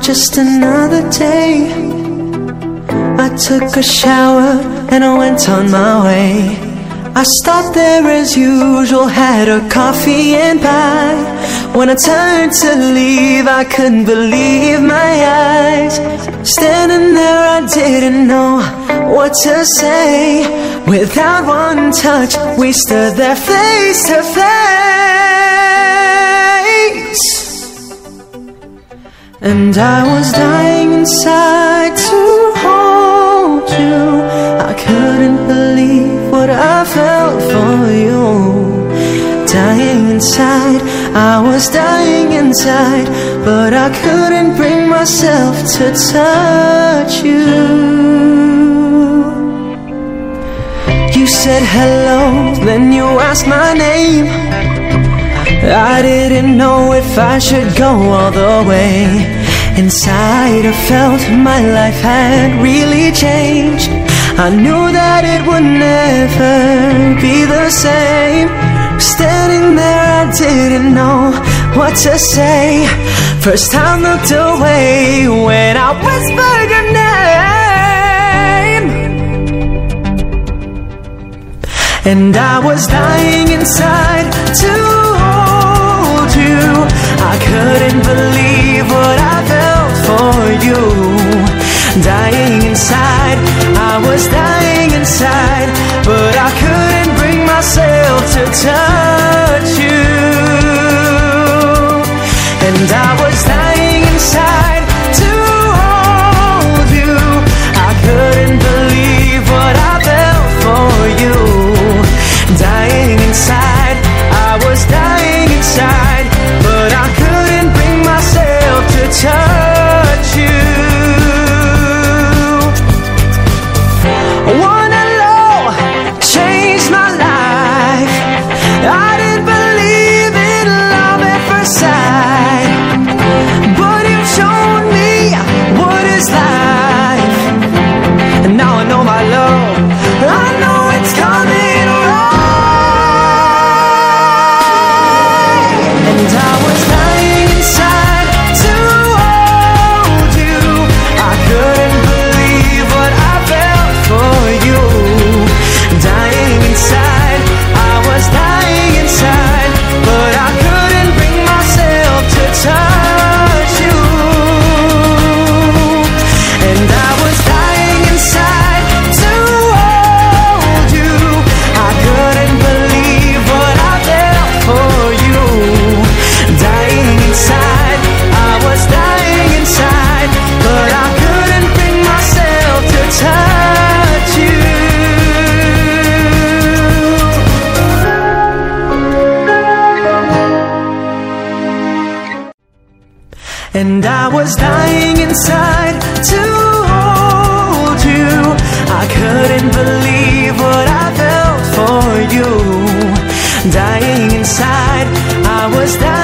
just another day. I took a shower and I went on my way. I stopped there as usual, had a coffee and pie. When I turned to leave, I couldn't believe my eyes. Standing there, I didn't know what to say. Without one touch, we stood there face to face. And I was dying inside to hold you. I couldn't believe what I felt for you. Dying inside, I was dying inside, but I couldn't bring myself to touch you. You said hello, then you asked my name. I didn't know if I should go all the way. Inside, I felt my life had really changed. I knew that it would never be the same. Standing there, I didn't know what to say. First time looked away when I whispered your name. And I was dying inside Dying inside, I was dying inside, but I couldn't bring myself to touch And I was dying inside to hold you. I couldn't believe what I felt for you. Dying inside, I was dying.